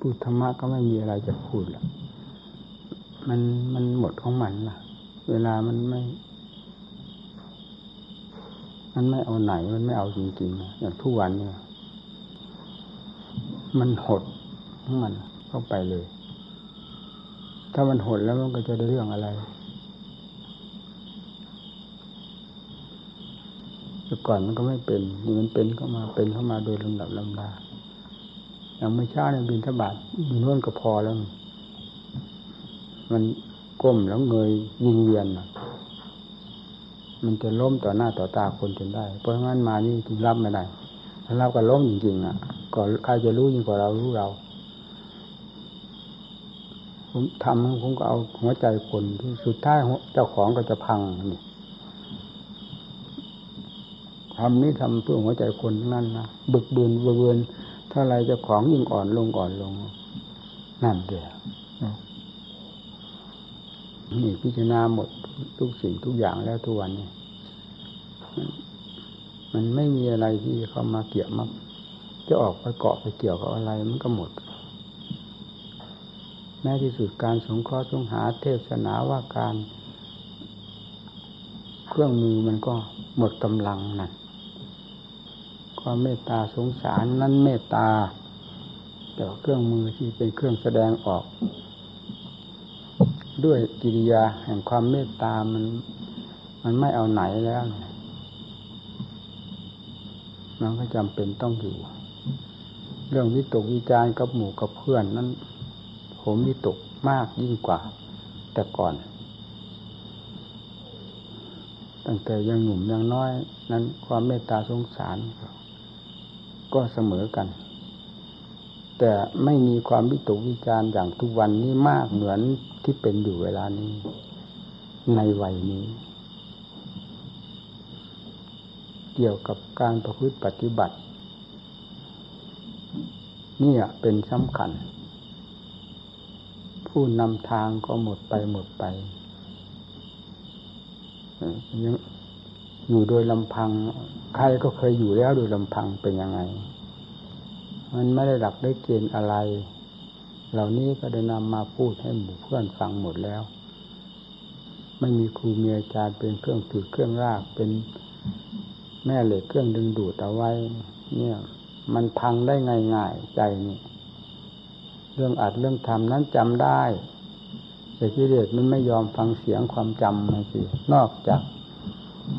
พูดธรรมะก็ไม่มีอะไรจะพูดละมันมันหมดของมันละเวลามันไม่ มันไม่เอาไหน มันไม่เอาจริงๆอย่างทุกวันเนี่ย มันหดของมันเข้าไปเลย ถ้ามันหดแล้วมันก็จะได้เรื่องอะไรแต่ก่อนมันก็ไม่เป็นนี่มันเป็นเข้ามาเป็นเข้ามาโดยลำดับลำดา อย่างไม่ช้าเนี่ยบินทบาทอยู่โน่นก็พอแล้ว มันก้มแล้วเงยยิงเวียนมันจะล้มต่อหน้าต่อตาคนจนได้ เพราะงั้นมานี่จึงรับไม่ได้ถ้ารับก็ล้มจริงๆอะก็ใครจะรู้ยิ่งกว่าเรารู้เราผมทำผมก็เอาหัวใจคนที่สุดท้ายเจ้าของก็จะพังนี่ทำนี้ทำเพื่อหัวใจคนนั่นนะบึกบืนเบือน ถ้าอะไรจะของยิ่งอ่อนลงอ่อนลง นั่นเดียวนี่พิจารณาหมดทุกสิ่งทุกอย่างแล้วทุกวันนี้มันไม่มีอะไรที่เข้ามาเกี่ยวมาจะออกไปเกาะไปเกี่ยวกับอะไรมันก็หมด แม้ที่สุดการสงเคราะห์สงหาเทศนาว่าการ เครื่องมือมันก็หมดกำลังนั่น ความเมตตาสงสารนั้นเมตตา แต่เครื่องมือที่เป็นเครื่องแสดงออก ด้วยกิริยาแห่งความเมตตามันมันไม่เอาไหนแล้วมันก็จำเป็นต้องอยู่ เรื่องวิตกวิจารกับหมู่กับเพื่อนนั้น ผมวิตกมากยิ่งกว่า แต่ก่อน ตั้งแต่ยังหนุ่มยังน้อย นั้นความเมตตาสงสาร ก็เสมอกัน แต่ไม่มีความวิตกวิจารอย่างทุกวันนี้มากเหมือนที่เป็นอยู่เวลานี้ ในวัยนี้ เกี่ยวกับการประพฤติปฏิบัติ นี่เป็นสำคัญ ผู้นำทางก็หมดไปหมดไปยัง อยู่โดยลำพัง ใครก็เคยอยู่แล้วโดยลำพังเป็นยังไง มันไม่ได้หลักได้เกณฑ์อะไร เหล่านี้ก็ได้นำมาพูดให้หมู่เพื่อนฟังหมดแล้ว ไม่มีครูมีอาจารย์เป็นเครื่องถือเครื่องรากเป็นแม่เหล็กเครื่องดึงดูดเอาไว้ เนี่ย มันพังได้ง่ายๆใจนี่เรื่องอัดเรื่องทำนั้นจำได้แต่กิเลสมันไม่ยอมฟังเสียงความจำนะสินอกจาก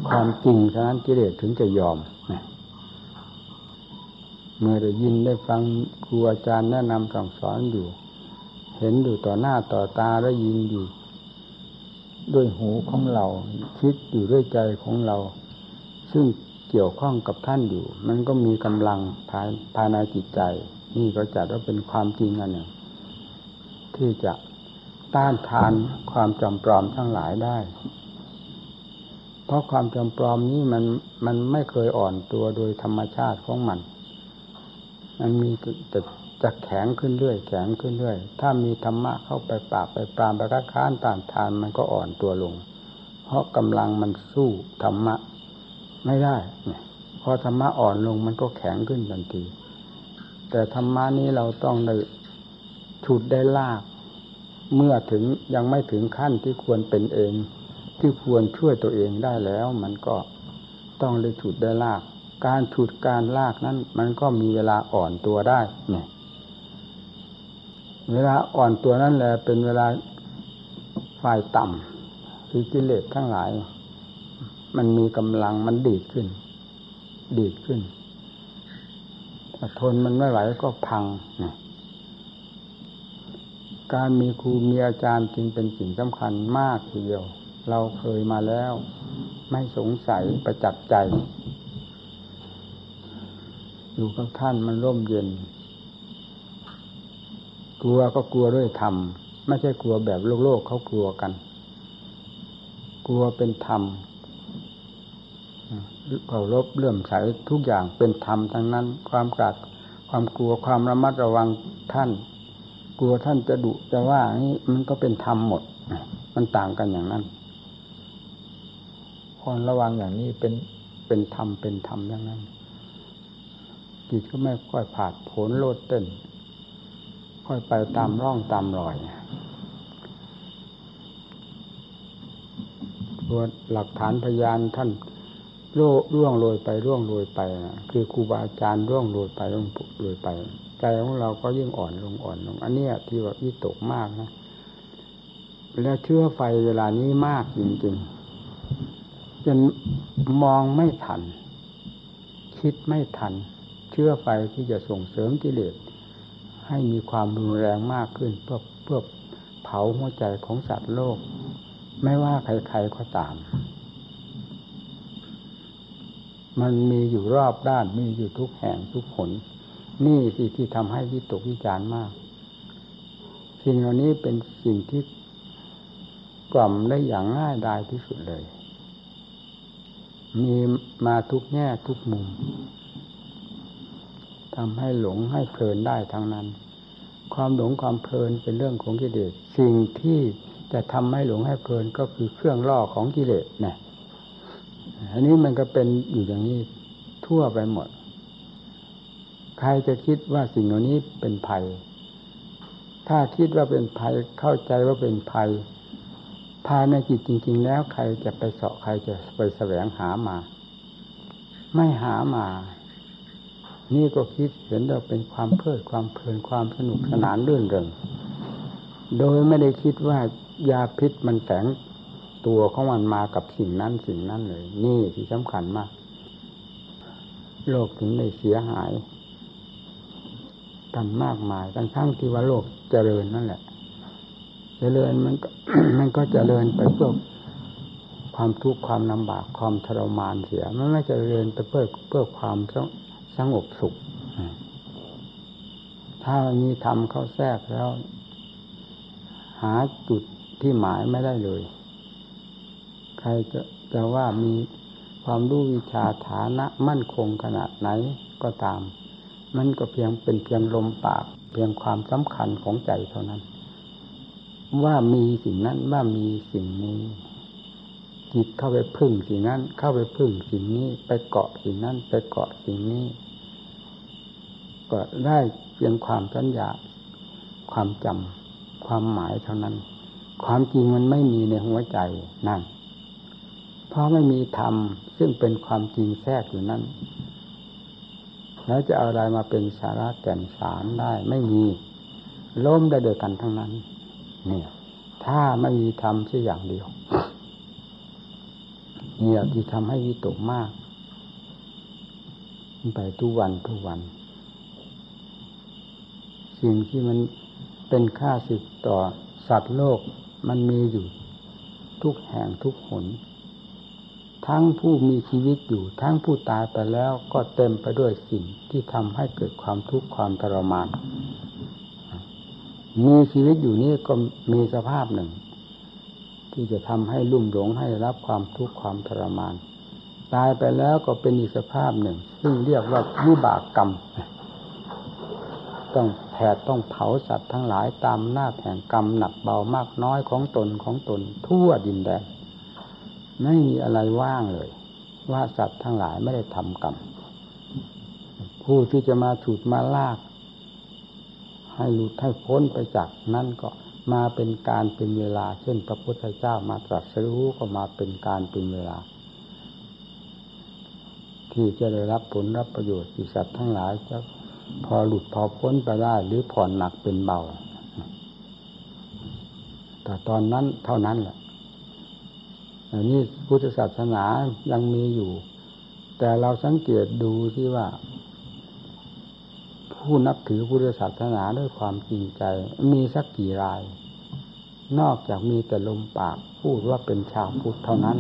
ความจริงฉะนั้นกิเลสถึงจะยอม เมื่อได้ยินได้ฟังครูอาจารย์แนะนำสั่งสอนอยู่ เห็นอยู่ต่อหน้าต่อตาได้ยินอยู่ ด้วยหูของเรา คิดอยู่ด้วยใจของเรา ซึ่งเกี่ยวข้องกับท่านอยู่ มันก็มีกำลังภายภายในจิตใจ นี่ก็จัดว่าเป็นความจริงอันหนึ่งที่จะต้านทานความจำปลอมทั้งหลายได้ เพราะความจำปลอมนี้มันมันไม่เคยอ่อนตัวโดยธรรมชาติของมัน มันมีแต่จะแข็งขึ้นเรื่อยแข็งขึ้นเรื่อย ถ้ามีธรรมะเข้าไปปราบไปปรามไปคัดค้านต้านทานมันก็อ่อนตัวลง เพราะกำลังมันสู้ธรรมะ ไม่ได้เนี่ยพอธรรมะอ่อนลงมันก็แข็งขึ้นทันที แต่ธรรมะนี้เราต้องได้ฉุดได้ลาก เมื่อถึงยังไม่ถึงขั้นที่ควรเป็นเอง ที่ควรช่วยตัวเองได้แล้ว มันก็ต้องเลยฉุดได้ลาก การฉุดการลากนั้น มันก็มีเวลาอ่อนตัวได้เนี่ยเวลาอ่อนตัวนั่นแหละเป็นเวลาฝ่ายต่ำคือกิเลสทั้งหลาย มันมีกำลังมันดีดขึ้น ดีดขึ้นถ้าทนมันไม่ไหวก็พังเนี่ยการมีครูมีอาจารย์จึงเป็นสิ่งสำคัญมากทีเดียว เราเคยมาแล้ว ไม่สงสัยประจักษ์ใจ อยู่กับท่านมันร่มเย็น กลัวก็กลัวด้วยธรรม ไม่ใช่กลัวแบบโลกโลกเขากลัวกัน กลัวเป็นธรรมเคารพเลื่อมใสทุกอย่างเป็นธรรมทั้งนั้น ความกาดความกลัวความระมัดระวังท่าน กลัวท่านจะดุจะว่านี่มันก็เป็นธรรมหมด มันต่างกันอย่างนั้น ควรระวังอย่างนี้เป็นเป็นธรรมเป็นธรรมดังนั้นจิตก็ไม่ค่อยผาดโผนโลดเต้น ค่อยไปตามร่องตามรอยตัวหลักฐานพยานท่านร่วงโรยไปร่วงโรยไปคือครูบาอาจารย์ร่วงโรยไปร่วงโรยไป ใจของเราก็ยิ่งอ่อนลงอ่อนลง อันนี้ที่ว่าวิตกมากนะ แล้วเชื่อไฟเวลานี้มากจริงๆ จนมองไม่ทัน คิดไม่ทัน เชื่อไฟที่จะส่งเสริมกิเลสให้มีความรุนแรงมากขึ้น เพื่อเพื่อเผาหัวใจของสัตว์โลก ไม่ว่าใครๆก็ตาม มันมีอยู่รอบด้านมีอยู่ทุกแห่งทุกผลนี่สิที่ทำให้วิตกวิจารมาก สิ่งเหล่านี้เป็นสิ่งที่กล่อมได้อย่างง่ายดายที่สุดเลย มีมาทุกแง่ทุกมุมทำให้หลงให้เพลินได้ทั้งนั้น ความหลงความเพลินเป็นเรื่องของกิเลสสิ่งที่จะทำให้หลงให้เพลินก็คือเครื่องล่อของกิเลสเนี่ยอันนี้มันก็เป็นอยู่อย่างนี้ทั่วไปหมด ใครจะคิดว่าสิ่งเหล่านี้เป็นภัย ถ้าคิดว่าเป็นภัยเข้าใจว่าเป็นภัยภายในจิตจริง ๆ แล้วใครจะไปสาะ ใครจะไปแสวงหามา ไม่หามา นี่ก็คิดเห็นว่าเป็นความเพลิดความเพลินความสนุกสนานเรื่นเริงโดยไม่ได้คิดว่ายาพิษมันแฝงตัวของมันมากับสิ่งนั้นสิ่งนั้นเลย นี่ที่สำคัญมาก โลกถึงได้เสียหาย กันมากมายทั้งทั้งที่ว่าโลกเจริญนั่นแหละ เจริญมันก็มันก็เจริญไปเพื่อ ความทุกข์ความลำบากความทรมานเสีย มันไม่เจริญไปเพื่อเพื่อความสงบสุข ถ้ามีธรรมเข้าแทรกแล้ว หาจุดที่หมายไม่ได้เลย ใครจะจะว่ามีความรู้วิชาฐานะมั่นคงขนาดไหนก็ตาม มันก็เพียงเป็นเพียงลมปาก เพียงความสำคัญของใจเท่านั้น ว่ามีสิ่งนั้นว่ามีสิ่งนี้ จิตเข้าไปพึ่งสิ่งนั้น เข้าไปพึ่งสิ่งนี้ ไปเกาะสิ่งนั้น ไปเกาะสิ่งนี้ ก็ได้เพียงความสัญญา ความจำความหมายเท่านั้น ความจริงมันไม่มีในหัวใจนั่น เพราะไม่มีธรรมซึ่งเป็นความจริงแทรกอยู่นั่นแล้วจะเอาอะไรมาเป็นสาระแก่นสารได้ไม่มีล้มได้โดยกันทั้งนั้น เนี่ย ถ้าไม่มีทำเช่อย่างเดียว เนี่ยที่ทำให้วิตกมาก ไปทุกวันทุกวัน สิ่งที่มันเป็นค่าสิทธิ์ต่อสัตว์โลกมันมีอยู่ทุกแห่งทุกหน ทั้งผู้มีชีวิตอยู่ทั้งผู้ตายไปแล้วก็เต็มไปด้วยสิ่งที่ทำให้เกิดความทุกข์ความทรมาน มีชีวิตอยู่นี่ก็มีสภาพหนึ่ง ที่จะทำให้ลุ่มหลงให้รับความทุกข์ความทรมาน ตายไปแล้วก็เป็นอีกสภาพหนึ่ง ซึ่งเรียกว่าวิบากกรรม ต้องแผดต้องเผาสัตว์ทั้งหลายตามหน้าแห่งกรรมหนักเบามากน้อยของตนของตน ทั่วดินแดนไม่มีอะไรว่างเลย ว่าสัตว์ทั้งหลายไม่ได้ทำกรรมผู้ที่จะมาฉุดมาลาก ให้หลุดให้พ้นไปจากนั้นก็ มาเป็นการเป็นเวลา เช่นพระพุทธเจ้ามาตรัสรู้ก็มาเป็นการเป็นเวลา ที่จะได้รับผลรับประโยชน์ที่สัตว์ทั้งหลายจะพอหลุดพอพ้นไปได้หรือผ่อนหนักเป็นเบา แต่ตอนนั้นเท่านั้นแหละอันนี้พุทธศาสนายังมีอยู่ แต่เราสังเกตดูที่ว่า ผู้นับถือพุทธศาสนาด้วยความจริงใจ มีสักกี่ราย นอกจากมีแต่ลมปากพูดว่าเป็นชาวพุทธเท่านั้น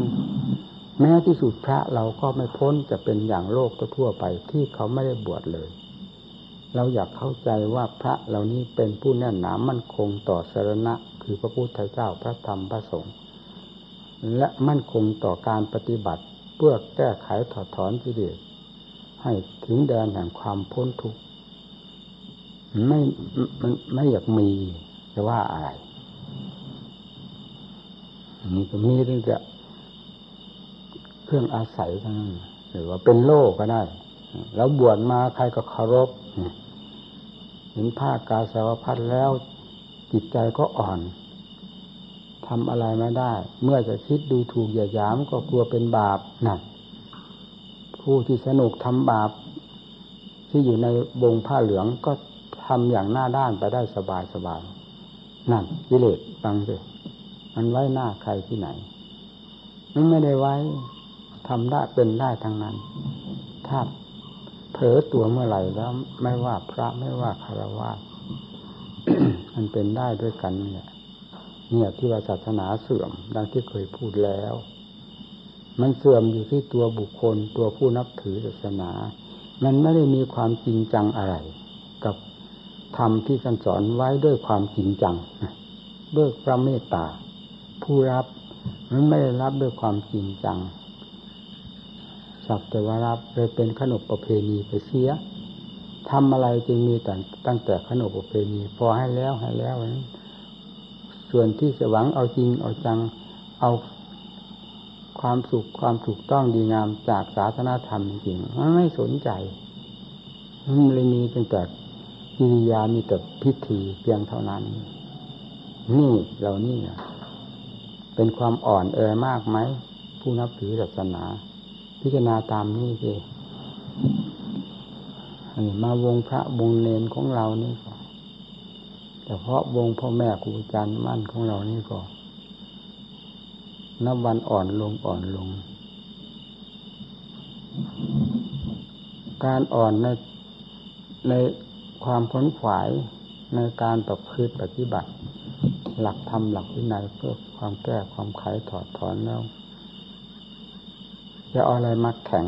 แม้ที่สุดพระเราก็ไม่พ้นจะเป็นอย่างโลกทั่วไปที่เขาไม่ได้บวชเลย เราอยากเข้าใจว่าพระเหล่านี้เป็นผู้แน่นหนามั่นคงต่อสารณะ คือพระพุทธเจ้าพระธรรมพระสงฆ์และมั่นคงต่อการปฏิบัติเพื่อแก้ไขถอดถอนกิเลสให้ถึงแดนแห่งความพ้นทุกข์ ไม่มันไม่อยากมีจะว่าอะไรนี่ก็มีตั้งแต่เครื่องอาศัยทั้งนั้นหรือว่าเป็นโลกก็ได้ แล้วบวชมาใครก็เคารพเห็นผ้ากาสาวพัดแล้วจิตใจก็อ่อนทำอะไรไม่ได้ เมื่อจะคิดดูถูกอย่าหยามก็กลัวเป็นบาปนั่นผู้ที่สนุกทำบาป ที่อยู่ในบงผ้าเหลืองก็ ทำอย่างหน้าด้านไปได้สบายสบายนั่นกิเลสฟังสิมันไว้หน้าใครที่ไหน มันไม่ได้ไว้ทำได้เป็นได้ทั้งนั้น ถ้าเผลอตัวเมื่อไหร่แล้วไม่ว่าพระไม่ว่าคารวะมันเป็นได้ด้วยกันเนี่ยเนี่ยที่ว่าศาสนาเสื่อม ดังที่เคยพูดแล้ว มันเสื่อมอยู่ที่ตัวบุคคล ตัวผู้นับถือศาสนา มันไม่ได้มีความจริงจังอะไร ธรรมที่ท่านสอนไว้ด้วยความจริงจังด้วยพระเมตตา ผู้รับมันไม่ได้รับด้วยความจริงจังสักแต่ว่ารับเลยเป็นขนบประเพณีไปเสียทำอะไรจึงมีแต่ตั้งแต่ขนบประเพณี พอให้แล้วให้แล้วนั้นส่วนที่จะหวังเอาจริงเอาจังเอาความสุขความถูกต้องดีงามจากศาสนาธรรมจริงมันไม่สนใจมันเลยมีตั้งแต่ กิริยามีแต่พิธีเพียงเท่านั้น นี่เรานี่เป็นความอ่อนแอมากไหม ผู้นับถือศาสนา พิจารณาตามนี้สิอันนี้มาวงพระวงเนนของเรานี่ก็แต่เพราะวงพ่อแม่ครูอาจารย์มั่นของเรานี่ก็นับวันอ่อนลงอ่อนลง การอ่อนในใน ความขนขวายในการประพฤติปฏิบัติ หลักธรรมหลักวินัยเพื่อความแก้ความไขถอดถอนแล้วจะเอาอะไรมาแข็ง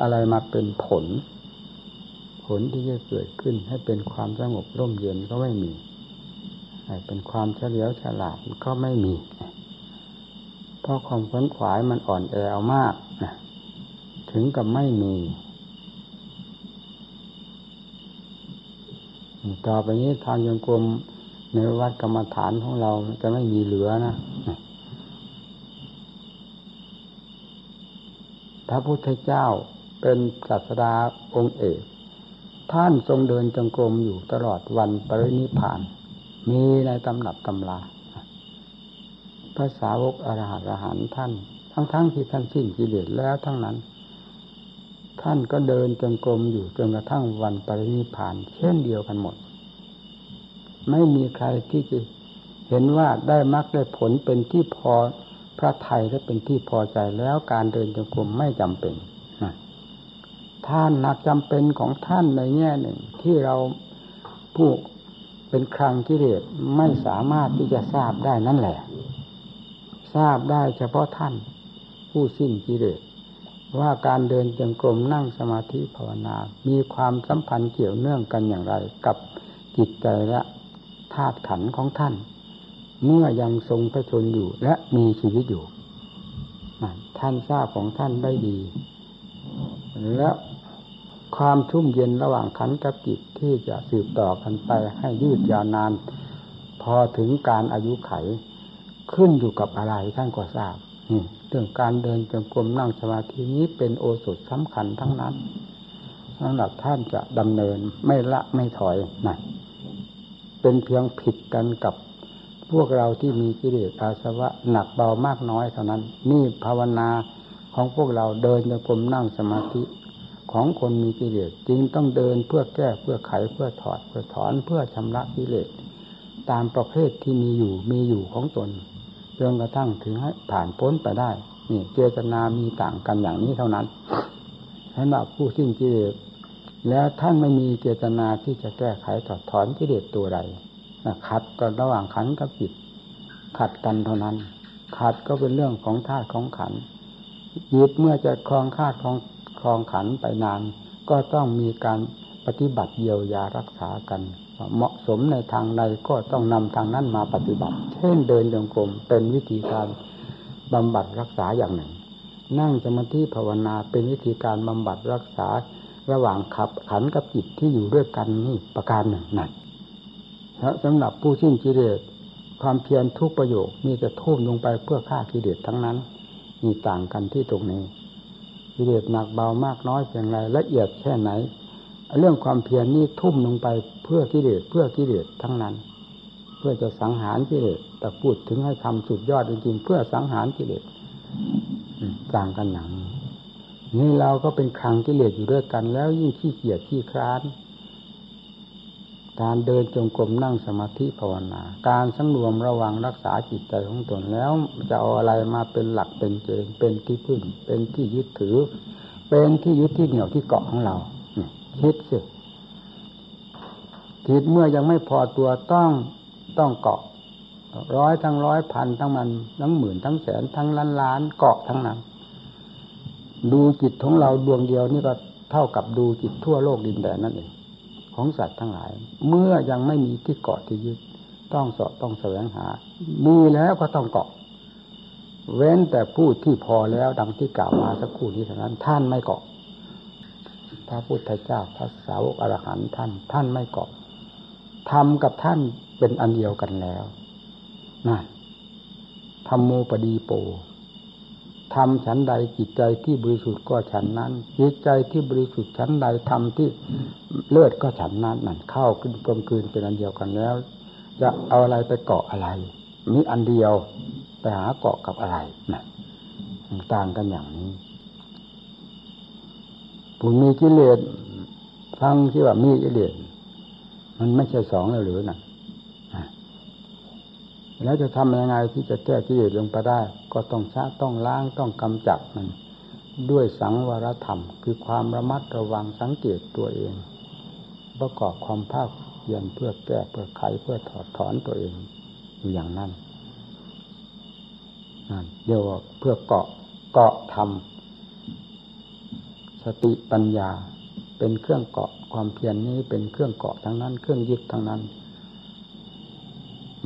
อะไรมาเป็นผล ผลที่จะเกิดขึ้นให้เป็นความสงบร่มเย็นก็ไม่มีเป็นความเฉลียวฉลาดก็ไม่มี เพราะความขนขวายมันอ่อนแอเอามาก ถึงกับไม่มี ต่อไปนี้ทางยังกรมในวัดกรรมฐานของเราจะไม่มีเหลือนะพระพุทธเจ้าเป็นศาสดาองค์เอก ท่านทรงเดินจงกรมอยู่ตลอดวันปรินิพาน มีในตำหนับตำลาภาษาวกอรหัตอรหันท่าน ทั้งๆทที่ท่านสิ้นกิเลสแล้วทั้งนั้น ท่านก็เดินจงกรมอยู่จนกระทั่งวันปรินิพาน เช่นเดียวกันหมด ไม่มีใครที่จะเห็นว่าได้มรรคได้ผลเป็นที่พอพระไทยและเป็นที่พอใจแล้วการเดินจงกรมไม่จำเป็นท่านหนักจำเป็นของท่านในแง่หนึ่ง ที่เราผู้เป็นครังกิเลสไม่สามารถที่จะทราบได้นั่นแหละ ทราบได้เฉพาะท่านผู้สิ้นกิเลส ว่าการเดินจงกรมนั่งสมาธิภาวนา มีความสัมพันธ์เกี่ยวเนื่องกันอย่างไรกับจิตใจและธาตุขันของท่าน เมื่อยังทรงพระชนอยู่และมีชีวิตอยู่ ท่านทราบของท่านได้ดี และความชุ่มเย็นระหว่างขันกับจิตที่จะสืบต่อกันไปให้ยืดยาวนาน พอถึงการอายุไขขึ้นอยู่กับอะไรท่านก็ทราบ เรื่องการเดินจงกรมนั่งสมาธินี้เป็นโอสถสำคัญทั้งนั้นสำหรับท่านจะดำเนินไม่ละไม่ถอยนะเป็นเพียงผิดกันกับพวกเราที่มีกิเลสอาสวะหนักเบามากน้อยเท่านั้น นี่ภาวนาของพวกเราเดินจงกรมนั่งสมาธิของคนมีกิเลสจริงต้องเดินเพื่อแก้เพื่อไขเพื่อถอดเพื่อถอนเพื่อชำระกิเลสตามประเภทที่มีอยู่มีอยู่ของตน จนกระทั่งถึงให้ผ่านพ้นไปได้ นี่เจตนามีต่างกันอย่างนี้เท่านั้นสำหรับผู้สิ้นกิเลสแล้วท่านไม่มีเจตนาที่จะแก้ไขถอดถอนกิเลสตัวใดขัดกันระหว่างขันกับจิต ขัดกันเท่านั้น ขัดก็เป็นเรื่องของธาตุของขันยึดเมื่อจะคลองธาตุของครองขันไปนาน ก็ต้องมีการปฏิบัติเยียวยารักษากัน เหมาะสมในทางใดก็ต้องนำทางนั้นมาปฏิบัติ เช่นเดินจงกรมเป็นวิธีการบำบัดรักษาอย่างหนึ่ง นั่งสมาธิภาวนาเป็นวิธีการบำบัดรักษาระหว่างขับขันกับจิตที่อยู่ด้วยกันนี่ประการหนึ่งนั่นสำหรับผู้สิ้นกิเลสความเพียรทุกประโยคมีแต่ทุ่มลงไปเพื่อฆ่ากิเลสทั้งนั้นมีต่างกันที่ตรงนี้กิเลสหนักเบามากน้อยเพียงไรละเอียดแค่ไหน เรื่องความเพียรนี่ทุ่มลงไปเพื่อกิเลสเพื่อกิเลสทั้งนั้น เพื่อจะสังหารกิเลสแต่พูดถึงให้ทำสุดยอดจริงๆเพื่อสังหารกิเลสต่างกันอย่างนี้นี่เราก็เป็นครังกิเลสอยู่ด้วยกัน แล้วยิ่งขี้เกียจขี้คร้าน การเดินจงกรมนั่งสมาธิภาวนา การสังรวมระวังรักษาจิตใจของตนแล้วจะเอาอะไรมาเป็นหลักเป็นเกณฑ์เป็นที่พึ่ง เป็นที่ยึดถือ เป็นที่ยึดที่เหนี่ยวที่เกาะของเรา คิดสิจิตเมื่อยังไม่พอตัวต้องต้องเกาะ ร้อยทั้งร้อยพันทั้งมัน ทั้งหมื่นทั้งแสนทั้งล้านล้านเกาะทั้งนั้น ดูจิตของเราดวงเดียวนี่ก็เท่ากับดูจิตทั่วโลกดินแดนนั่นเองของสัตว์ทั้งหลาย เมื่อยังไม่มีที่เกาะที่ยึดต้องสอบต้องแสวงหา มีแล้วก็ต้องเกาะ เว้นแต่ผู้ที่พอแล้วดังที่กล่าวมาสักครู่นี้เท่านั้น ท่านไม่เกาะ ระพุทธเจ้าพระสาวกอรหันต์ท่าน ท่านไม่เกาะทำกับท่านเป็นอันเดียวกันแล้วนั่นธรรมโมปดีโปทำฉันใดจิตใจที่บริสุทธิ์ก็ฉันนั้น จิตใจที่บริสุทธิ์ฉันใดทำที่เลือดก็ฉันนั้นนั่นเข้าขึ้นกลมกลืนเป็นอันเดียวกันแล้ว จะเอาอะไรไปเกาะอะไรมีอันเดียวไปหาเกาะกับอะไรนะต่างกันอย่างนี้ มีกิเลสฟังที่ว่ามีกิเลสมันไม่ใช่สองแล้วหรือนะแล้วจะทำยังไงที่จะแก้กิเลสลงไปได้ ก็ต้องชะต้องล้างต้องกำจัดมัน ด้วยสังวรธรรม คือความระมัดระวังสังเกตตัวเอง ประกอบความภาคเพียนเพื่อแก้เพื่อไขเพื่อถอดถอนตัวเองอยู่อย่างนั้นเดี๋ยวเพื่อเกาะเกาะธรรม สติปัญญาเป็นเครื่องเกาะความเพียรนนี้เป็นเครื่องเกาะทั้งนั้น เครื่องยึดทั้งนั้น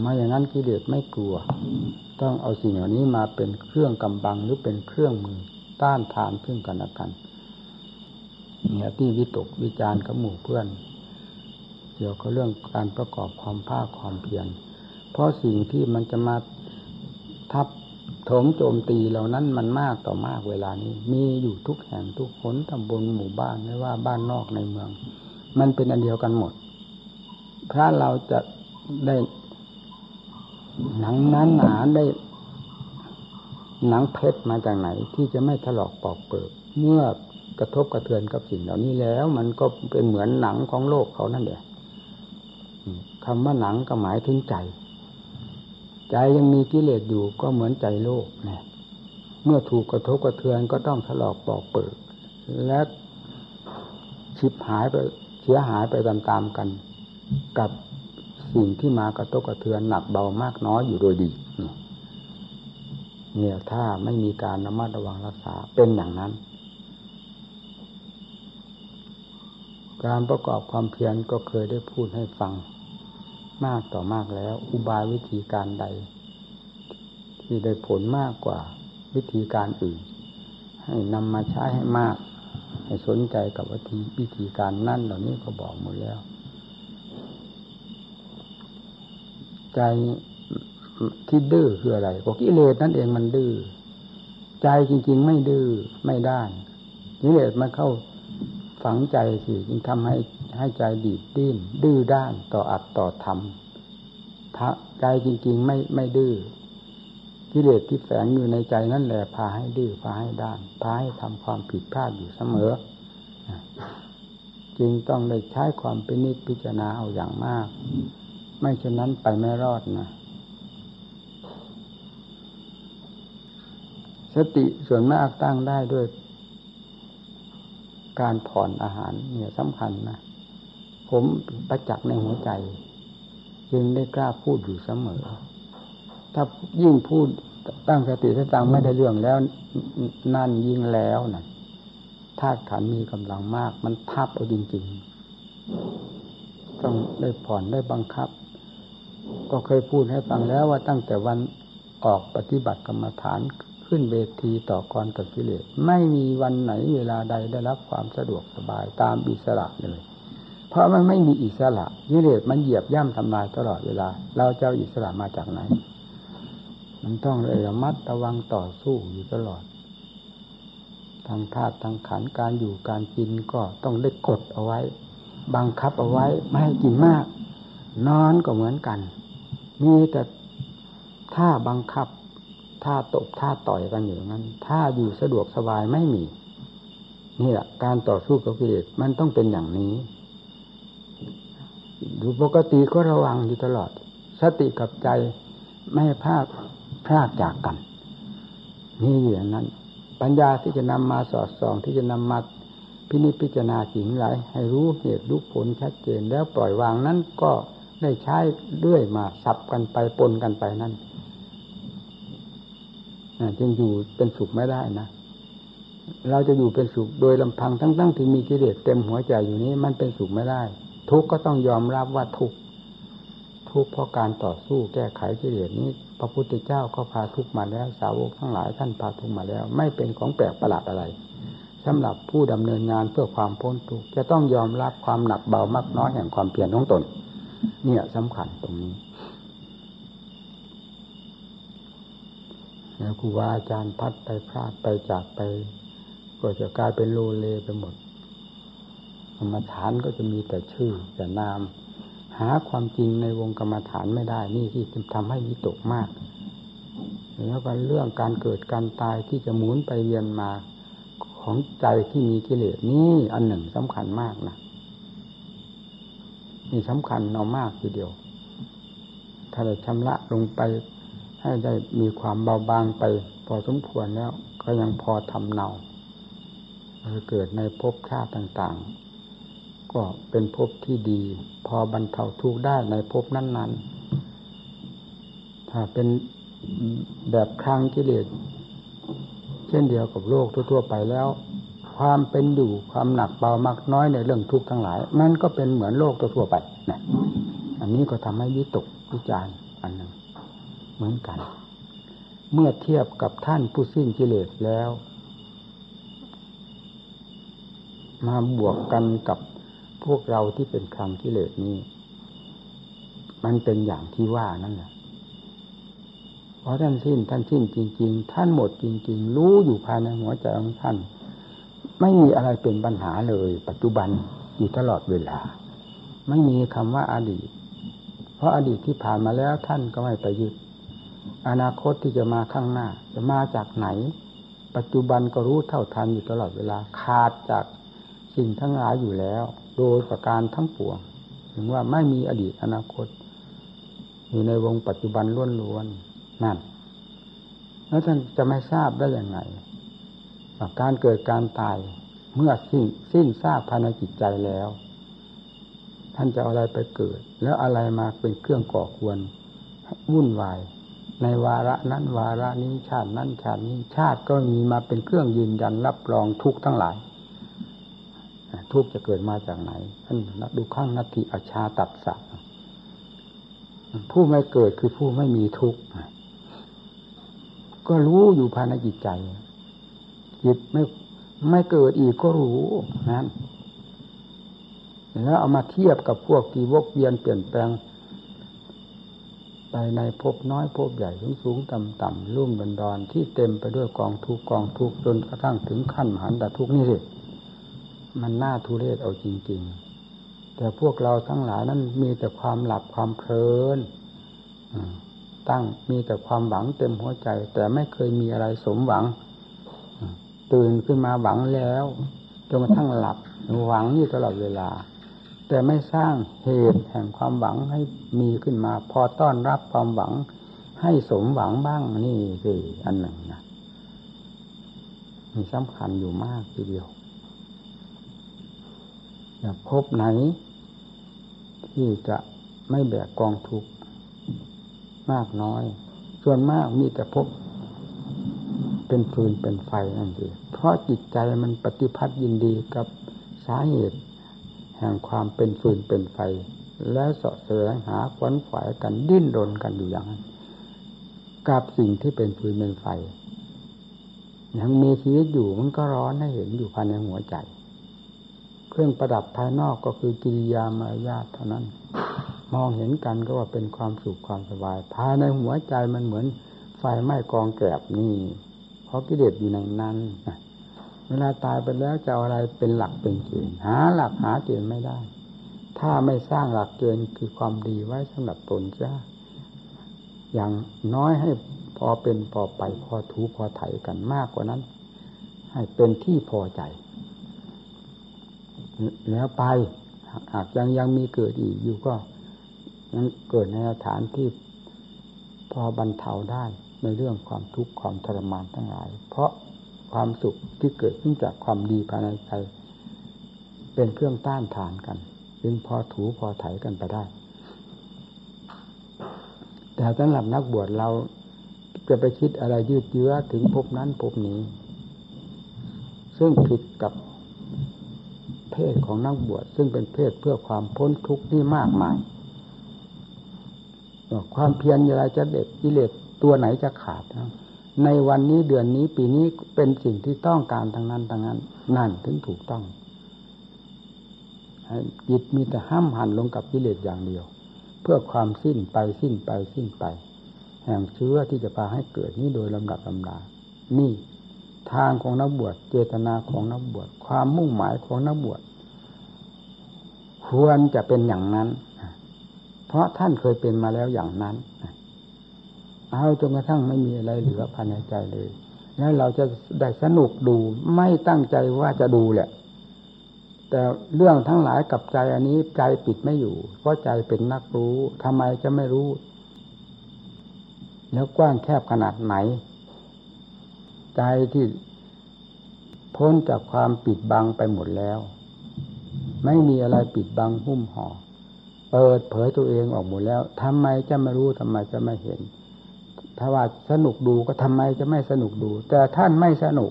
มาอย่างนั้นกิเลสไม่กลัว ต้องเอาสิ่งเหล่านี้มาเป็นเครื่องกำบังหรือเป็นเครื่องมือต้านทานซึ่งกันและกัน เนี่ยที่วิตกวิจารณ์กับหมู่เพื่อน เกี่ยวกับเรื่องการประกอบความภาคความเพียรเพราะสิ่งที่มันจะมาทับ ถมโจมตีเหล่านั้นมันมากต่อมากเวลานี้ มีอยู่ทุกแห่งทุกคนตำบลหมู่บ้านไม่ว่าบ้านนอกในเมือง มันเป็นอันเดียวกันหมด พระเราจะได้หนังนั้นหนาได้หนังเพชรมาจากไหนที่จะไม่ถลอกปอกเปิดเมื่อกระทบกระเทือนกับสิ่งเหล่านี้แล้ว มันก็เป็นเหมือนหนังของโลกเขานั่นแหละคำว่าหนังก็หมายถึงใจ ใจยังมีกิเลสอยู่ก็เหมือนใจโลกเนี่ยเมื่อถูกกระทบกระเทือนก็ต้องถลอกปอกเปิดและชิบหายไปเสียหายไปตามๆกัน กับสิ่งที่มากระทบกระเทือนหนักเบามากน้อยอยู่โดยดีเนี่ยถ้าไม่มีการระมัดระวังรักษาเป็นอย่างนั้น การประกอบความเพียรก็เคยได้พูดให้ฟัง มากต่อมากแล้ว อุบายวิธีการใด ที่ได้ผลมากกว่าวิธีการอื่น ให้นำมาใช้ให้มาก ให้สนใจกับวิธีวิธีการนั่นเหล่านี้ก็บอกหมดแล้ว ใจที่ดื้อคืออะไรก็กิเลสนั่นเองมันดื้อใจจริง ๆ ไม่ดื้อไม่ได้กิเลสมันเข้าฝังใจสิจึงทำให้ ให้ใจดีดดิ้นดื้อด้านต่ออัดต่อทำใจจริง ๆ ไม่ไม่ดื้อกิเลสที่แฝงอยู่ในใจนั่นแหละพาให้ดื้อพาให้ด้านพาให้ทำความผิดพลาดอยู่เสมอ จึงต้องได้ใช้ความเป็นนิจพิจารณาเอาอย่างมาก ไม่เช่นนั้นไปไม่รอดนะสติส่วนมากตั้งได้ด้วย การผ่อนอาหารเนี่ยสำคัญนะ ผมประจักษ์ในหัวใจ จึงได้กล้าพูดอยู่เสมอ ถ้ายิ่งพูดตั้งสติสตังไม่ได้เรื่องแล้ว นั่นยิ่งแล้วนะธาตุขันมีกำลังมาก มันทับเอาจริงๆ ต้องได้ผ่อนได้บังคับ ก็เคยพูดให้ฟังแล้วว่าตั้งแต่วันออกปฏิบัติกรรมฐานขึ้นเวทีต่อกรกับกิเลสไม่มีวันไหนเวลาใดได้รับความสะดวกสบายตามอิสระเลย ราะมันไม่มีอิสระกิเลสมันเหยียบย่ำทำลายตลอดเวลา เราจะอิสระมาจากไหน มันต้องระมัดระวังต่อสู้อยู่ตลอด ทางธาตุทางขันการอยู่การกินก็ต้องได้กดเอาไว้ บังคับเอาไว้ไม่ให้กินมาก นอนก็เหมือนกัน มีแต่ท่าบังคับท่าตบท่าต่อยกันอยู่นั้นท่าอยู่สะดวกสบายไม่มี นี่แหละการต่อสู้กับกิเลสมันต้องเป็นอย่างนี้ อยู่ปกติก็ระวังอยู่ตลอด สติกับใจไม่พลาดพลาดจากกันนี่อย่างนั้น ปัญญาที่จะนำมาสอดส่องที่จะนำมาพินิจพิจารณาสิ่งหลายให้รู้เหตุรู้ผลชัดเจนแล้วปล่อยวางนั้นก็ได้ใช้เรื่อยมาสับกันไปปนกันไปนั่นจึงอยู่เป็นสุขไม่ได้นะเราจะอยู่เป็นสุขโดยลำพังทั้งๆทที่มีกิเลสเต็มหัวใจอยู่นี้ มันเป็นสุขไม่ได้ ทุกข์ก็ต้องยอมรับว่าทุกข์ทุกข์เพราะการต่อสู้แก้ไขกิเลสนี้ พระพุทธเจ้าก็พาทุกข์มาแล้ว สาวกทั้งหลายท่านพาทุกข์มาแล้ว ไม่เป็นของแปลกประหลาดอะไรสำหรับผู้ดำเนินงานเพื่อความพ้นทุกข์จะต้องยอมรับความหนักเบามากน้อยแห่งความเปลี่ยนของตน เนี่ยสำคัญตรงนี้แล้วครูบาอาจารย์พัดไปพลาดไปจากไป ก็จะกลายเป็นโลเลไปหมด กรรมฐานก็จะมีแต่ชื่อแต่นาม หาความจริงในวงกรรมฐานไม่ได้ นี่ที่ทำให้มีตกมาก แล้วก็เรื่องการเกิดการตายที่จะหมุนไปเวียนมาของใจที่มีกิเลสนี่อันหนึ่งสำคัญมากนะนี่สำคัญเอามากทีเดียว ถ้าเราชำระลงไปให้ได้มีความเบาบางไป พอสมควรแล้ว ก็ยังพอทำเนาเกิดในภพชาติต่าง ก็เป็นภพที่ดี พอบรรเทาทุกข์ได้ในภพนั้น ๆ ถ้าเป็นแบบครั้งกิเลสเช่นเดียวกับโลกทั่วๆไปแล้ว ความเป็นอยู่ความหนักเบามากน้อยในเรื่องทุกข์ทั้งหลาย นั่นก็เป็นเหมือนโลกทั่วๆไปนะอันนี้ก็ทำให้วิตกวิจารณ์อันหนึ่งเหมือนกัน เมื่อเทียบกับท่านผู้สิ้นกิเลสแล้ว มาบวกกันกับ พวกเราที่เป็นครังกิเลสนี้มันเป็นอย่างที่ว่านั่นแหละเพราะท่านสิ้นท่านสิ้นจริง ๆ ท่านหมดจริง ๆ รู้อยู่ภายในหัวใจของท่าน ไม่มีอะไรเป็นปัญหาเลย ปัจจุบันอยู่ตลอดเวลา ไม่มีคำว่าอาดีต เพราะอดีตที่ผ่านมาแล้วท่านก็ไม่ไปยึดอนาคตที่จะมาข้างหน้า จะมาจากไหน ปัจจุบันก็รู้เท่าทันอยู่ตลอดเวลาขาดจากสิ่งทั้งหลายอยู่แล้ว โดยประการทั้งปวง ถึงว่าไม่มีอดีตอนาคต อยู่ในวงปัจจุบันล้วนๆนั่น แล้วท่านจะไม่ทราบได้อย่างไงการเกิดการตายเมื่อสิ้นสิ้นทราบภายในจิตใจแล้ว ท่านจะอาอะไรไปเกิด แล้วอะไรมาเป็นเครื่องก่อควรวุ่นวาย ในวาระนั้นวาระนี้ชาตินั้นชาตินี้ชาติก็มีมาเป็นเครื่องยืนยันรับรองทุกทั้งหลาย ทุกจะเกิดมาจากไหนท่านดูข้างนัตติอชาตัดสักผู้ไม่เกิดคือผู้ไม่มีทุกข์ก็รู้อยู่ภายในจิตใจจิตไม่ไม่เกิดอีกก็รู้นั้น แล้วเอามาเทียบกับพวกที่วกเวียนเปลี่ยนแปลง ไปในภพน้อยภพใหญ่สูงสูงต่ำต่ำรุ่มบันดอนที่เต็มไปด้วยกองทุกกองทุกจนกระทั่งถึงขั้นมหันตทุกนี่สิ มันน่าทุเรศเอาจริง ๆ แต่พวกเราทั้งหลายนั้นมีแต่ความหลับความเพลินตั้งมีแต่ความหวังเต็มหัวใจ แต่ไม่เคยมีอะไรสมหวัง ตื่นขึ้นมาหวังแล้วจนกระทั่งหลับหวังนี่ตลอดเวลา แต่ไม่สร้างเหตุแห่งความหวังให้มีขึ้นมา พอต้อนรับความหวัง ให้สมหวังบ้างนี่คืออันหนึ่งนะมีสำคัญอยู่มากทีเดียว พบไหน ที่จะไม่แบกกองทุกข์มากน้อย ส่วนมากมีแต่พบเป็นฟืนเป็นไฟนั่นเองเพราะจิตใจมันปฏิพัทธ์ยินดีกับสาเหตุ แห่งความเป็นฟืนเป็นไฟ แล้วเสาะแสวงหาขวนขวายกันดิ้นรนกันอยู่อย่างนั้นกับสิ่งที่เป็นฟืนเป็นไฟยังมีชีวิตอยู่มันก็ร้อนให้เห็นอยู่ภายในหัวใจ เครื่องประดับภายนอกก็คือกิริยามารยาทเท่านั้น มองเห็นกันก็ว่าเป็นความสุขความสบาย ภายในหัวใจมันเหมือนไฟไหม้กองแกลบนี่ เพราะกิเลสอยู่ในนั้นเวลาตายไปแล้วจะเอาอะไรเป็นหลักเป็นเกณฑ์หาหลักหาเกณฑ์ไม่ได้ ถ้าไม่สร้างหลักเกณฑ์คือความดีไว้สำหรับตนจ้าอย่างน้อยให้พอเป็นพอไปพอถูพอไถกันมากกว่านั้น ให้เป็นที่พอใจ แล้วไป หากยังยังมีเกิดอีกอยู่ก็ยังเกิดในสถานที่พอบรรเทาได้ในเรื่องความทุกข์ความทรมานทั้งหลาย เพราะความสุขที่เกิดขึ้นจากความดีภายในใจ เป็นเครื่องต้านทานกันจึงพอถูพอไถกันไปได้ แต่สำหรับนักบวชเราจะไปคิดอะไรยืดเยื้อถึงพบนั้นพบนี้ ซึ่งผิดกับ เพศของนักบวชซึ่งเป็นเพศเพื่อความพ้นทุกข์นี่มากมายความเพียรอะไรจะเด็ดกิเลสตัวไหนจะขาดในวันนี้เดือนนี้ปีนี้เป็นสิ่งที่ต้องการทางนั้นทางนั้น นั่นถึงถูกต้องจิตมีแต่ห้ามหันลงกับกิเลสอย่างเดียว เพื่อความสิ้นไปสิ้นไปสิ้นไป แห่งเชื้อที่จะพาให้เกิดนี้โดยลำดับลำดา นี่ ทางของนักบวชเจตนาของนักบวชความมุ่งหมายของนักบวช ควรจะเป็นอย่างนั้น เพราะท่านเคยเป็นมาแล้วอย่างนั้นเอาจนกระทั่งไม่มีอะไรเหลือภายในใจเลย แล้วเราจะได้สนุกดูไม่ตั้งใจว่าจะดูแหละ แต่เรื่องทั้งหลายกับใจอันนี้ใจปิดไม่อยู่ เพราะใจเป็นนักรู้ทำไมจะไม่รู้ แล้วกว้างแคบขนาดไหน ใจที่พ้นจากความปิดบังไปหมดแล้ว ไม่มีอะไรปิดบังหุ้มห่อเปิดเผยตัวเองออกหมดแล้วทำไมจะไม่รู้ทำไมจะไม่เห็น ถ้าว่าสนุกดูก็ทำไมจะไม่สนุกดู แต่ท่านไม่สนุก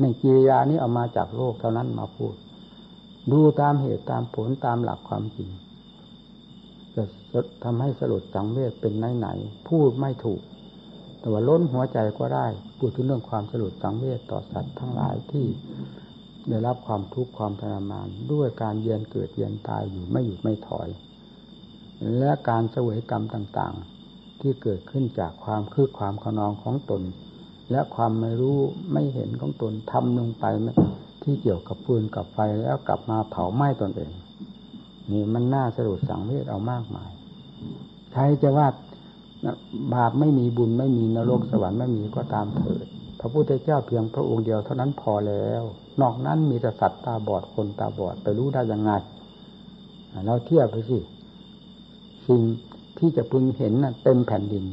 ในกิริยานี้เอามาจากโลกเท่านั้นมาพูด ดูตามเหตุตามผลตามหลักความจริงจะทำให้สลดจังเวทเป็นไหนไหนพูดไม่ถูก แต่ว่าล้นหัวใจก็ได้พูดถึงเรื่องความสลดจังเวทต่อสัตว์ทั้งหลายที่ ได้รับความทุกข์ความทรมาน ด้วยการเยียนเกิดเยียนตายอยู่ไม่หยุดไม่ถอย และการเสวยกรรมต่างๆ ที่เกิดขึ้นจากความคือความขนองของตน และความไม่รู้ไม่เห็นของตนทำลงไปที่เกี่ยวกับฟืนกับไฟแล้วกลับมาเผาไหม้ตนเอง นี่มันน่าสลดสังเวชเอามากมายใครจะว่าบาปไม่มีบุญไม่มีนรกสวรรค์ไม่มีก็ตามเถิด พระพุทธเจ้าเพียงพระองค์เดียวเท่านั้นพอแล้ว นอกนั้นมีแต่สัตว์ตาบอดคนตาบอดไปรู้ได้ยังไงเราเทียบไปสิสิ่งที่จะพึงเห็นน่ะเต็มแผ่นดิน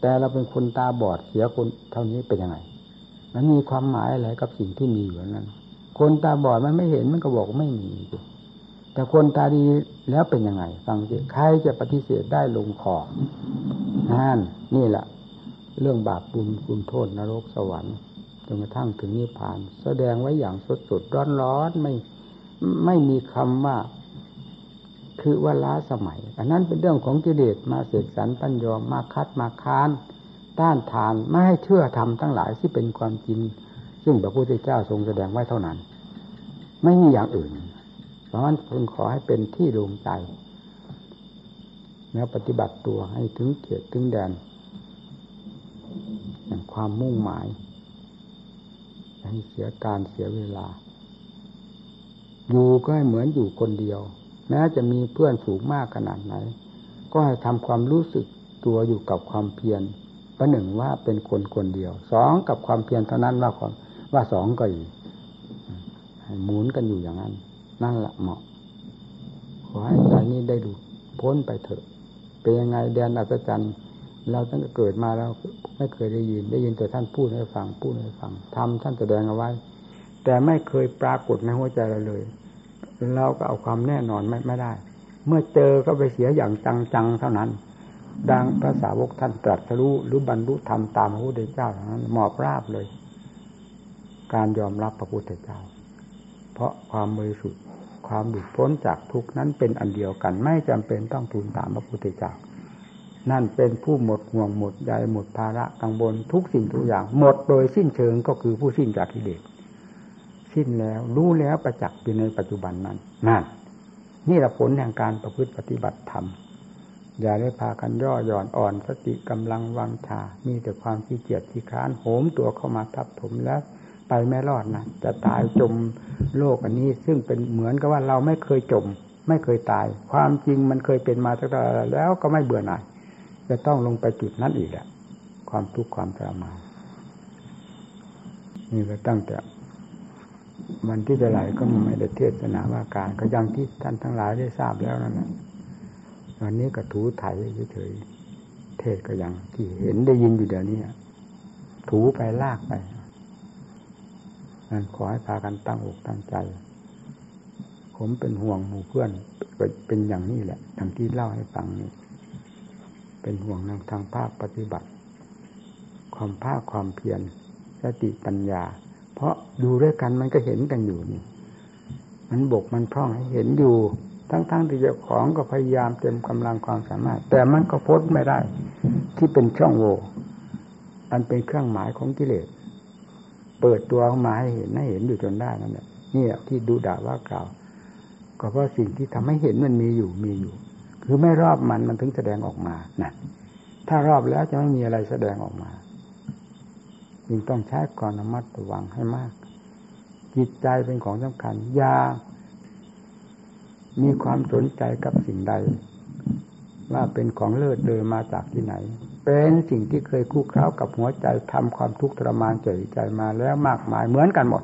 แต่เราเป็นคนตาบอดเสียคนเท่านี้เป็นยังไง มันมีความหมายอะไรกับสิ่งที่มีอยู่นั้น คนตาบอดมันไม่เห็นมันก็บอกไม่มี แต่คนตาดีแล้วเป็นยังไง ฟังสิใครจะปฏิเสธได้ลงคอนั่นนี่แหละ เรื่องบาปบุญคุณโทษนรกสวรรค์จนกระทั่งถึงนิพพาน แสดงไว้อย่างสดสดร้อนร้อนไม่ไม่มีคำว่า คือว่าล้าสมัย อันนั้นเป็นเรื่องของกิเลสมาเสกสรรปัญญอมาคัดมาค้านต้านทานไม่ให้เชื่อทำทั้งหลายที่เป็นความจริง ซึ่งพระพุทธเจ้าทรงแสดงไว้เท่านั้น ไม่มีอย่างอื่น เพราะฉะนั้นพึงขอให้เป็นที่ดวงใจแล้วปฏิบัติตัวให้ถึงเกียรติถึงแดน ความมุ่งหมาย ให้เสียการเสียเวลา อยู่ก็ให้เหมือนอยู่คนเดียว แม้จะมีเพื่อนสูงมากขนาดไหน ก็ให้ทำความรู้สึกตัวอยู่กับความเพียรประหนึ่งว่าเป็นคนคนเดียว สองกับความเพียรเท่านั้นว่าความว่าสองก็อีกให้หมุนกันอยู่อย่างนั้น นั่นแหละเหมาะ ขอให้ใจนี้ได้ดูพ้นไปเถอะ เป็นยังไงแดนอัศจรรย์ เราตั้งแต่เกิดมาแล้วไม่เคยได้ยิน ได้ยินแต่ท่านพูดให้ฟังพูดให้ฟังทำท่านแสดงเอาไว้ แต่ไม่เคยปรากฏในหัวใจเราเลย เราก็เอาความแน่นอนไม่ไม่ได้ เมื่อเจอก็ไปเสียอย่างจังๆเท่านั้น ดังพระสาวกท่านตรัสรู้หรือบรรลุธรรมตามพระพุทธเจ้าเท่านั้นหมอบราบเลย การยอมรับพระพุทธเจ้า เพราะความบริสุทธิ์ความหลุดพ้นจากทุกนั้นเป็นอันเดียวกัน ไม่จำเป็นต้องทูลตามพระพุทธเจ้า นั่นเป็นผู้หมดห่วงหมดใยหมดภาระกังวลทุกสิ่งทุกอย่าง หมดโดยสิ้นเชิงก็คือผู้สิ้นจากกิเลสสิ้นแล้วรู้แล้วประจักษ์อยู่ในปัจจุบันนั้นนั่นนี่แหละผลแห่งการประพฤติปฏิบัติธรรมอย่าได้พากันย่อหย่อนอ่อนสติกำลังวังชา มีแต่ความขี้เกียจขี้ค้านโหมตัวเข้ามาทับถมแล้วไปไม่รอดนะจะตายจมโลกอันนี้ ซึ่งเป็นเหมือนกับว่าเราไม่เคยจม ไม่เคยตาย ความจริงมันเคยเป็นมาตั้งแต่แล้วก็ไม่เบื่อหน่าย จะต้องลงไปจุดนั้นอีกแหละความทุกข์ความทรมานนี่ก็ตั้งแต่วันที่จะไหลก็ไม่ได้เทศนาว่าการ ก็ยังที่ท่านทั้งหลายได้ทราบแล้วนั่นแหละวันนี้ก็ถูถ่ายเฉยๆเทศก็ยังที่เห็นได้ยินอยู่เดี๋ยวนี้ถูไปลากไปนั่นขอให้พากันตั้งอกตั้งใจ ผมเป็นห่วงหมู่เพื่อนเป็นอย่างนี้แหละทางที่เล่าให้ฟังนี่ เป็นห่วงทางภาคปฏิบัติ ความภาคความเพียรสติปัญญา เพราะดูด้วยกันมันก็เห็นกันอยู่นี่ มันบกมันพร่องให้เห็นอยู่ ทั้งๆทที่เจ้าของก็พยายามเต็มกำลังความสามารถ แต่มันก็พ้นไม่ได้ ที่เป็นช่องโหว่อันเป็นเครื่องหมายของกิเลสเปิดตัวออกมาให้เห็นให้เห็นอยู่จนได้นั่นแหละนี่ที่ดูด่าว่ากล่าว ก็เพราะสิ่งที่ทำให้เห็นมันมีอยู่มีอยู่ คือไม่รอบมันมันถึงแสดงออกมานะถ้ารอบแล้วจะไม่มีอะไรแสดงออกมาจึงต้องใช้ความระมัดระวังให้มาก จิตใจเป็นของสำคัญยามีความสนใจกับสิ่งใด ว่าเป็นของเลิศเลยมาจากที่ไหน เป็นสิ่งที่เคยคู่คร้ากับหัวใจทำความทุกข์ทรมานใจใจมาแล้วมากมายเหมือนกันหมด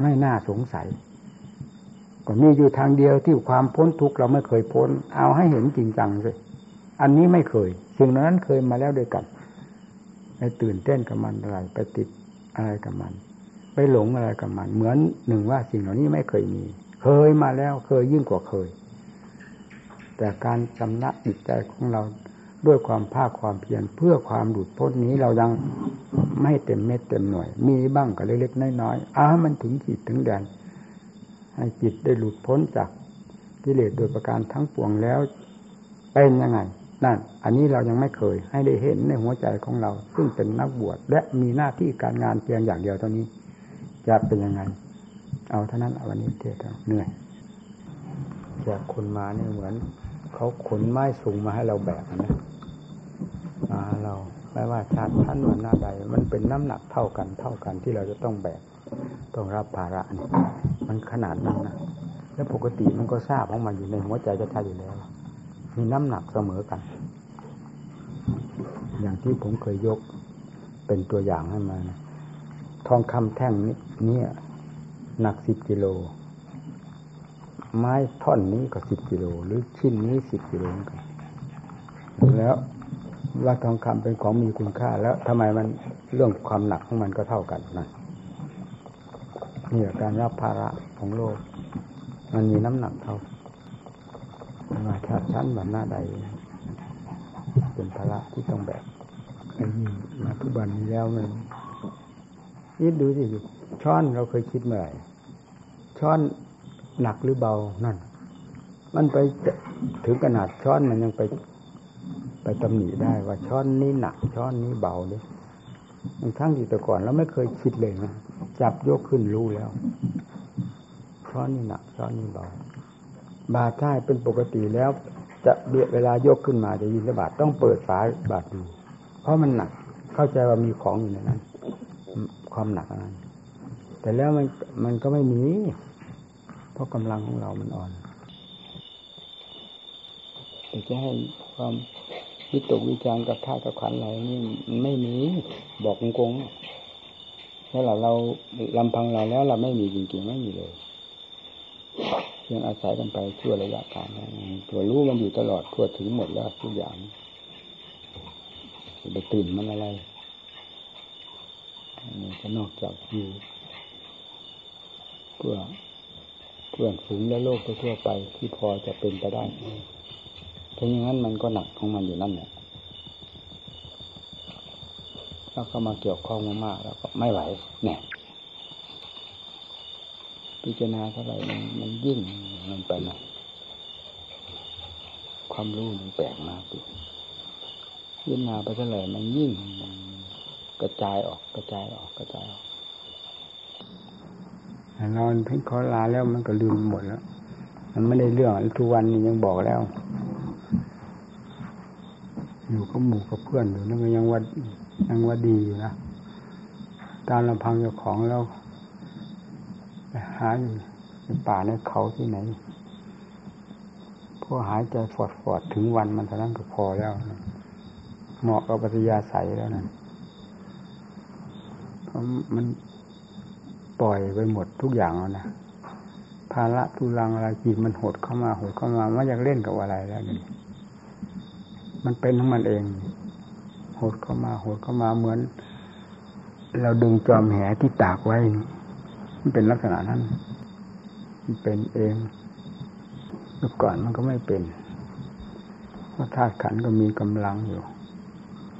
ไม่น่าสงสัย ก็มีอยู่ทางเดียวที่ความพ้นทุกข์เราไม่เคยพ้น เอาให้เห็นจริงจังเลยอันนี้ไม่เคย สิ่งนั้นเคยมาแล้วด้วยกันไปตื่นเต้นกับมันอะไร ไปติดอะไรกับมัน ไปหลงอะไรกับมัน เหมือนหนึ่งว่าสิ่งเหล่านี้ไม่เคยมี เคยมาแล้วเคยยิ่งกว่าเคย แต่การชำระจิตใจของเราด้วยความภาคความเพียรเพื่อความหลุดพ้นนี้เรายังไม่เต็มเม็ดเต็มหน่วย มีบ้างก็เล็กๆน้อยๆอ้ามันถึงขีดถึงแดน ให้จิตได้หลุดพ้นจากกิเลสโดยประการทั้งปวงแล้วเป็นยังไงนั่นอันนี้เรายังไม่เคย ให้ได้เห็นในหัวใจของเรา ซึ่งเป็นนักบวชและมีหน้าที่การงานเพียงอย่างเดียวเท่านี้จะเป็นยังไง เอาเท่านั้นวันนี้เทศเหนื่อยจากคนมาเนี่ยเหมือน เขาขนไม้สูงมาให้เราแบกนะมาเราไม่ว่าชาติท่านวันหน้าใดมันเป็นน้ำหนักเท่ากันเท่ากันที่เราจะต้องแบก ต้องรับภาระนี่มันขนาดนั้นนะแล้วปกติมันก็ทราบของมันอยู่ในหัวใจจะทายอยู่แล้ว มีน้ำหนักเสมอกัน อย่างที่ผมเคยยกเป็นตัวอย่างให้มานะทองคำแท่งนี้นี่หนักสิบกิโล ไม้ท่อนนี้ก็สิบกิโล หรือชิ้นนี้สิบกิโลกันแล้วว่าทองคำเป็นของมีคุณค่าแล้วทำไมมันเรื่องความหนักของมันก็เท่ากันนะ นี่การรับภาระของโลก มันมีน้ำหนักเท่ามาชาติชั้นวันหน้าใด เป็นภาระที่ต้องแบกไอ้นี่มาทุกวันนี้แล้วมันยิดดูสิช้อนเราเคยคิดเมื่อไหร่ช้อนหนักหรือเบานั่น มันไปถึงขนาดช้อนมันยังไป ไปตำหนิได้ว่าช้อนนี้หนักช้อนนี้เบาเลย ทั้งที่แต่ก่อนเราไม่เคยคิดเลยนะจับยกขึ้นรู้แล้วช้อนนี้หนักช้อนนี้เบาบาดใช่เป็นปกติแล้ว จะเวลายกขึ้นมาจะยินระบาดต้องเปิดฝาบาดดู เพราะมันหนักเข้าใจว่ามีของอยู่ในนั้น ความหนักนั้นแต่แล้วมันมันก็ไม่มี เพราะกำลังของเรามันอ่อนแต่จะให้ความ วิตกวิจารกับท่ากับขันอะไรนี่ไม่มีบอกงงๆแล้วเราเราลำพังเราแล้ว เราไม่มีจริงๆไม่มีเลยยังอาศัยกันไปชั่วระยะการตัวรู้มันอยู่ตลอดทั่วถึงหมดแล้วทุกอย่างจะไปตื่นมันอะไรนี่ก็นอกจากอยู่เพื่อเพื่อนฝูงและโลกทั่วไปที่พอจะเป็นไปได้ ถ้าอย่างนั้นมันก็หนักของมันอยู่นั่นแหละแล้วก็มาเกี่ยวข้องมากๆแล้วก็ไม่ไหวเนี่ยพิจารณาเท่าไหร่มันมันยิ่งมันไปนะความรู้มันแปลกมากพิจารณาไปเท่าไหร่มันยิ่งกระจายออกกระจายออกกระจายออกนอนเพิ่งขอลาแล้วมันก็ลืมหมดแล้ว มันไม่ได้เรื่องทุกวันนี้ยังบอกแล้ว อยู่กับหมู่กับเพื่อนอยู่นั่นก็ยังว่ายังว่าดีอยู่นะตามลำพังเจ้าของแล้วหาอยู่ในป่าในเขาที่ไหนพอหายใจฟอดฟอดถึงวันมันเท่านั้นก็พอแล้วนะเหมาะกับปฏิยาศัยแล้วนะเพราะมันปล่อยไปหมดทุกอย่างแล้วนะภาระทุลังอะไรจิตมันหดเข้ามาหดเข้ามาไม่อยากเล่นกับอะไรแล้วนี่ มันเป็นของมันเองหดเข้ามาหดเข้ามาเหมือน เราดึงจอมแหที่ตากไว้ มันเป็นลักษณะนั้น มันเป็นเองเมื่อก่อนมันก็ไม่เป็นเพราะธาตุขันก็มีกำลังอยู่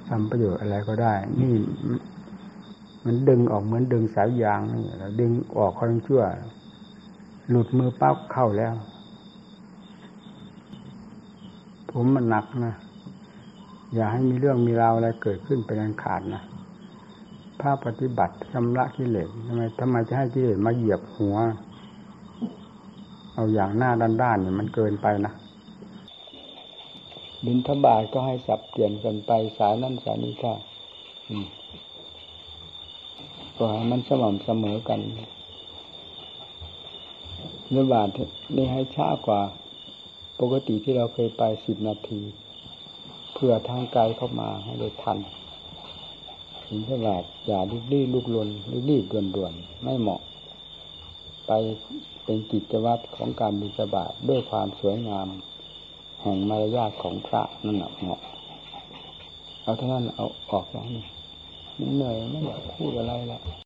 ทำประโยชน์อะไรก็ได้ นี่ มันดึงออกเหมือนดึงสายยางนี่เราดึงออกความชั่ว หลุดมือปั๊บเข้าแล้ว ผมมันหนักนะ อย่าให้มีเรื่องมีราวอะไรเกิดขึ้นเป็นอันขาดนะภาพปฏิบัติชำระกิเลสทำไมทำไมจะให้กิเลสมาเหยียบหัว เอาอย่างหน้าด้านๆเนี่ยมันเกินไปนะบินทบาทก็ให้สับเปลี่ยนกันไปสายนั่นสายนี้ค่ะก็ให้มันสม่ำเสมอกันนื้อบาทนี่ให้ช้ากว่า ปกติที่เราเคยไปสิบนาที เพื่อทางไกลเข้ามาให้ได้ทันบินทบาทอย่ารีบรีลุกลนรีบรีบด่วนด่วนไม่เหมาะ ไปเป็นกิจวัตรของการบิณฑบาตด้วยความสวยงาม แห่งมารยาทของพระนั่นเหมาะเอาเท่านั้นเอาออกแล้วนี่เหนื่อยไม่อยากพูดอะไรละ